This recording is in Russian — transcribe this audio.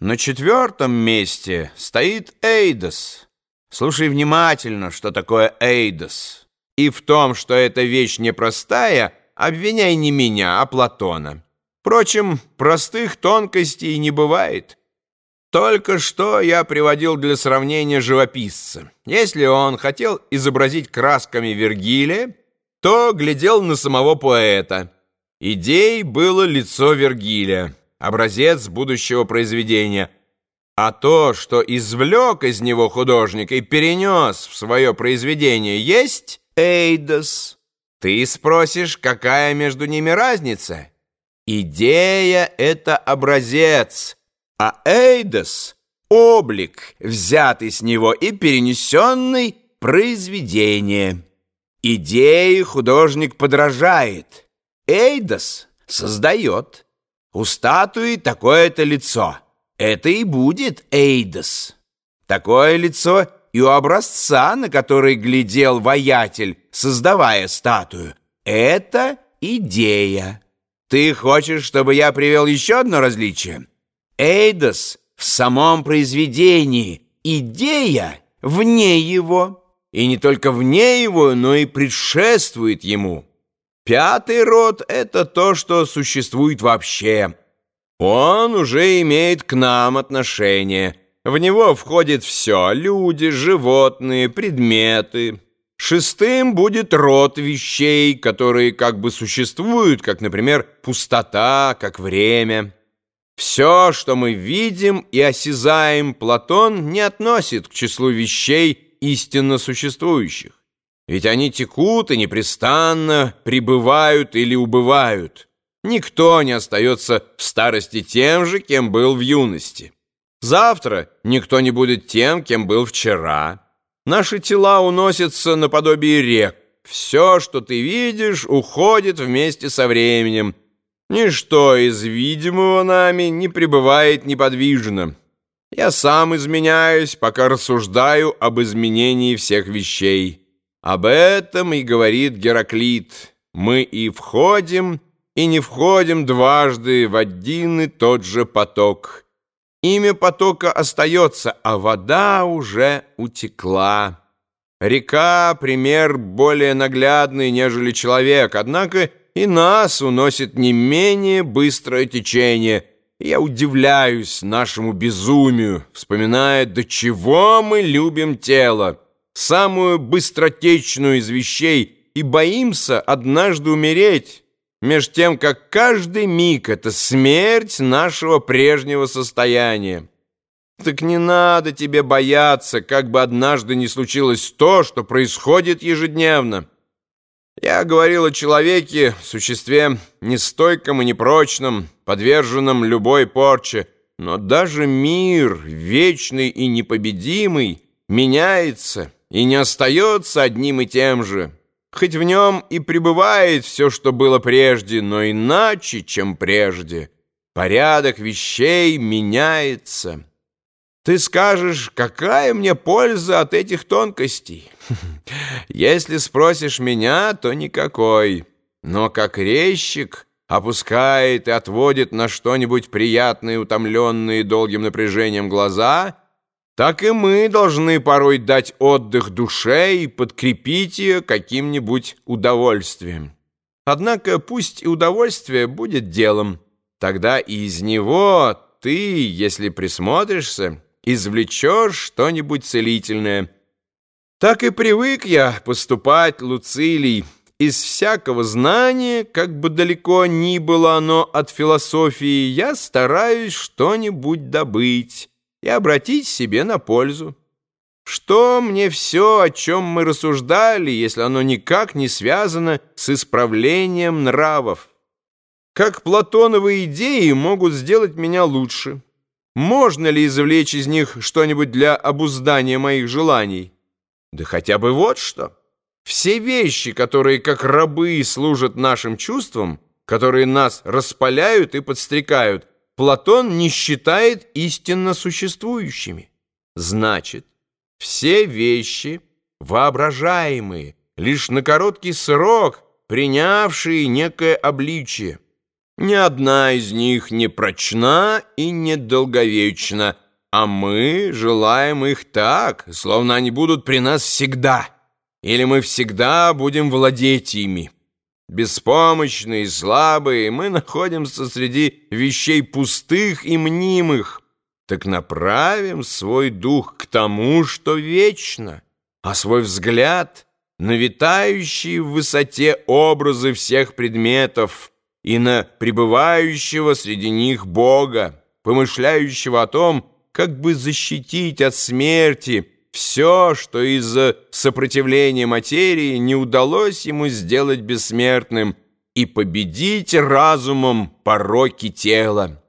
На четвертом месте стоит Эйдос. Слушай внимательно, что такое Эйдос. И в том, что эта вещь непростая, обвиняй не меня, а Платона. Впрочем, простых тонкостей не бывает. Только что я приводил для сравнения живописца. Если он хотел изобразить красками Вергилия, то глядел на самого поэта. Идей было лицо Вергилия образец будущего произведения, а то, что извлек из него художник и перенес в свое произведение, есть Эйдос. Ты спросишь, какая между ними разница? Идея — это образец, а Эйдос — облик, взятый с него и перенесенный произведение. Идеи художник подражает, Эйдос создает. У статуи такое-то лицо. Это и будет Эйдос. Такое лицо и у образца, на который глядел воятель, создавая статую. Это идея. Ты хочешь, чтобы я привел еще одно различие? Эйдос в самом произведении, идея вне его. И не только вне его, но и предшествует ему. Пятый род — это то, что существует вообще. Он уже имеет к нам отношение. В него входит все — люди, животные, предметы. Шестым будет род вещей, которые как бы существуют, как, например, пустота, как время. Все, что мы видим и осязаем, Платон не относит к числу вещей истинно существующих. Ведь они текут и непрестанно прибывают или убывают. Никто не остается в старости тем же, кем был в юности. Завтра никто не будет тем, кем был вчера. Наши тела уносятся наподобие рек. Все, что ты видишь, уходит вместе со временем. Ничто из видимого нами не пребывает неподвижно. Я сам изменяюсь, пока рассуждаю об изменении всех вещей. Об этом и говорит Гераклит. Мы и входим, и не входим дважды в один и тот же поток. Имя потока остается, а вода уже утекла. Река — пример более наглядный, нежели человек, однако и нас уносит не менее быстрое течение. Я удивляюсь нашему безумию, вспоминая, до чего мы любим тело самую быстротечную из вещей и боимся однажды умереть, меж тем, как каждый миг — это смерть нашего прежнего состояния. Так не надо тебе бояться, как бы однажды не случилось то, что происходит ежедневно. Я говорил о человеке, существе нестойком и непрочном, подверженном любой порче, но даже мир, вечный и непобедимый, меняется — и не остается одним и тем же. Хоть в нем и пребывает все, что было прежде, но иначе, чем прежде. Порядок вещей меняется. Ты скажешь, какая мне польза от этих тонкостей? Если спросишь меня, то никакой. Но как резчик опускает и отводит на что-нибудь приятное, утомленные долгим напряжением глаза — так и мы должны порой дать отдых душе и подкрепить ее каким-нибудь удовольствием. Однако пусть и удовольствие будет делом, тогда из него ты, если присмотришься, извлечешь что-нибудь целительное. Так и привык я поступать, Луцилий, из всякого знания, как бы далеко ни было оно от философии, я стараюсь что-нибудь добыть и обратить себе на пользу. Что мне все, о чем мы рассуждали, если оно никак не связано с исправлением нравов? Как платоновые идеи могут сделать меня лучше? Можно ли извлечь из них что-нибудь для обуздания моих желаний? Да хотя бы вот что. Все вещи, которые как рабы служат нашим чувствам, которые нас распаляют и подстрекают, Платон не считает истинно существующими. Значит, все вещи воображаемые, лишь на короткий срок принявшие некое обличие. Ни одна из них не прочна и не долговечна, а мы желаем их так, словно они будут при нас всегда, или мы всегда будем владеть ими. Беспомощные слабые, мы находимся среди вещей пустых и мнимых, так направим свой дух к тому, что вечно, а свой взгляд на витающие в высоте образы всех предметов и на пребывающего среди них Бога, помышляющего о том, как бы защитить от смерти все, что из-за сопротивления материи не удалось ему сделать бессмертным, и победить разумом пороки тела.